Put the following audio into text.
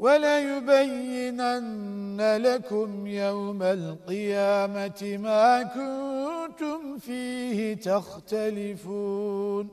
وليبينن لكم يوم القيامة ما كنتم فيه تختلفون.